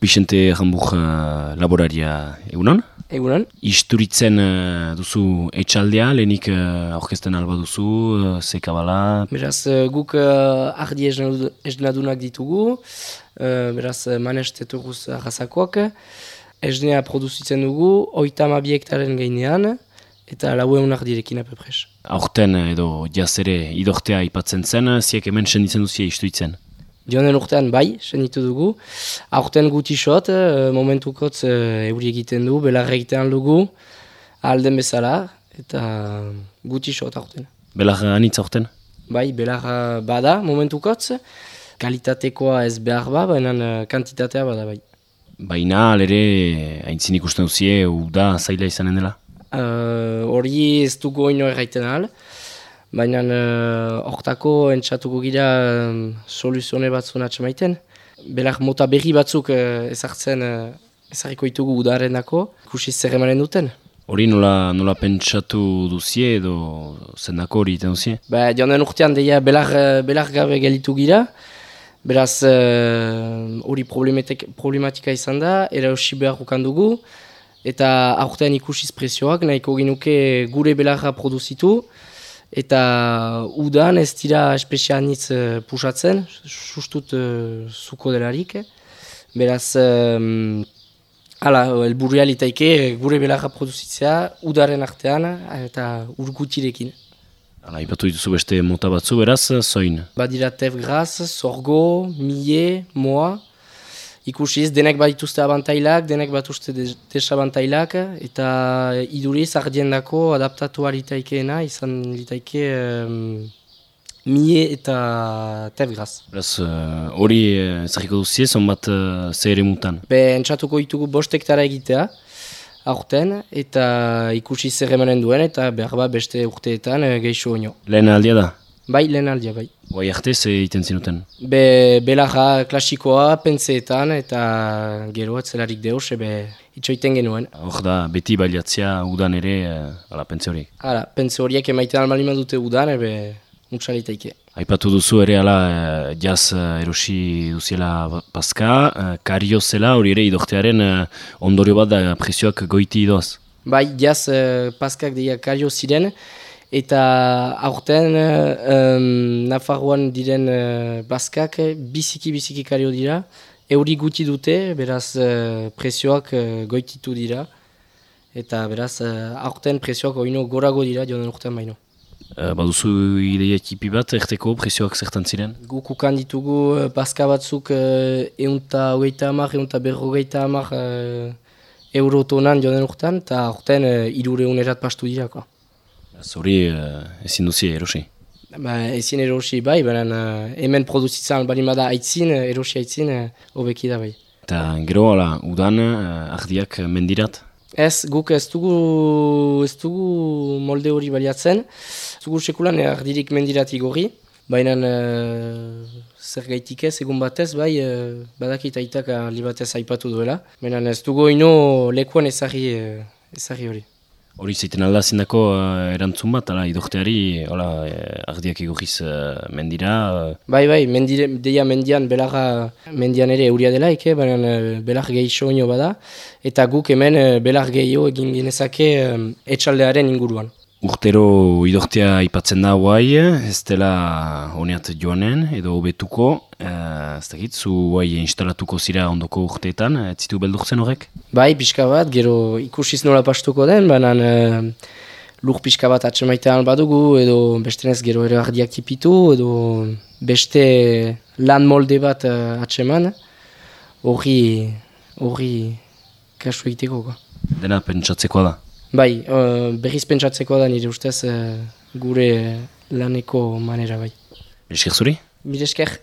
Bixente Rambur uh, laboraria egunon. Egunon. Isturitzen uh, duzu etxaldea, lehenik uh, aurkezten alba duzu, uh, zekabala. Beraz, uh, guk uh, ardi esnadunak ditugu, uh, beraz, uh, manesteturuz arrazakoak. Esnea produzitzen dugu, oita bi hektaren gainean, eta lau egun ardirekin apepres. Aurten edo jaz ere idortea ipatzen zen, ziek hemen senditzen duzia istuitzen. Jonen urtean bai, senitu dugu. Aurten guti xot, momentukotz euri egiten du, belarra egiten dugu, alden bezala, eta guti xot aurten. Belarra anitz aurten? Bai, belarra bada momentukotz, kalitatekoa ez behar ba, baina kantitatea bada bai. Baina, alere, haintzin ikusten duzie, da zaila izanen dela? Hori ez dugu oino erraiten ahal, baina hortako uh, entzatuko gira um, soluzione batzun atxamaiten. Belar mota berri batzuk uh, ezartzen uh, ezarriko ditugu udaren dako, ikusi zer emanen duten. Hori nola, nola pentsatu duzie edo zendako hori iten duzie? Ba, joan urtean deia belar, belar gabe gelitu gira, Beraz, hori uh, problematika izan da, erausi behar dugu, eta aurtean ikusiz prezioak, nahiko genuke gure belarra produzitu, eta udan ez dira espezianitz uh, pusatzen, sustut uh, zuko delarik. Beraz, um, ala, elburria litaike gure belarra produzitzea, udaren artean eta urgutirekin. Hala, ipatu dituzu beste mota batzu, beraz, zoin? Badira tef graz, sorgo, mie, moa. Ikusiz, denek bat dituzte abantailak, denek bat uste desabantailak, eta iduriz ardiendako adaptatu litaikeena, izan litaike um, mie eta tef graz. Beraz, hori uh, zerriko duzie, zonbat uh, zer mutan? Be, entzatuko ditugu bost hektara egitea aurten eta ikusi zer emanen duen eta behar beste urteetan e, geixo oino. Lehen aldia da? Bai, lehen aldia, bai. Bai, arte ze iten zinuten? Be, belarra klasikoa, pentseetan eta gero atzelarik deus, ebe itxoiten genuen. Hor da, beti baliatzea udan ere, uh, ala, pentse horiek? Hala, pentse horiek emaiten almalima dute udan, ebe mutxalitaike. Aipatu duzu ere ala uh, jaz uh, erosi duziela paska, kario zela hori ere idortearen ondorio bat da prezioak goiti idoaz? Bai, jaz paskak dira kario ziren, eta aurten um, Nafarroan diren uh, paskak biziki-biziki kario dira, euri guti dute, beraz uh, prezioak uh, goititu dira, eta beraz uh, aurten prezioak oino gorago dira joan urtean baino. Uh, baduzu ideia ekipi bat, erteko prezioak zertan ziren? Guk ukan ditugu paska batzuk uh, eunta hogeita hamar, eunta berrogeita hamar uh, eurotonan joan urtean, eta urtean uh, irure unerat pastu dira. Zori uh, ezin duzi erosi? Ba, ezin erosi bai, baina uh, hemen produzitzen balimada aitzin, erosi aitzin, hobeki uh, da bai. Eta gero, ala, udan, uh, ardiak mendirat? Ez, guk ez dugu, ez dugu molde hori baliatzen. Zugu sekulan ardirik mendirati gori, baina uh, zer gaitik ez, egun batez, bai, uh, badakit aitak ali batez aipatu duela. Baina ez dugu ino lekuan ezari, ezari hori. Hori zeiten alda zindako uh, erantzun bat, ala, idorteari, hola, eh, ardiak egurriz uh, mendira? Uh... Bai, bai, mendire, deia mendian, belarra mendian ere euria dela, eke, baina uh, belar gehi bada, eta guk hemen uh, belar gehio egin genezake uh, etxaldearen inguruan. Urtero idortea ipatzen da guai, ez dela honeat joanen edo hobetuko, ez da zu guai instalatuko zira ondoko urteetan, ez zitu beldurtzen horrek? Bai, pixka bat, gero ikusiz nola pastuko den, baina uh, lur pixka bat atxemaitean badugu, edo beste nez gero ere ardiak tipitu, edo beste lan molde bat atxeman, hori, hori kasu egiteko. Dena pentsatzekoa da? Bai, uh, berriz pentsatzeko da nire ustez uh, gure laneko manera bai. Mire esker zuri? Mire esker.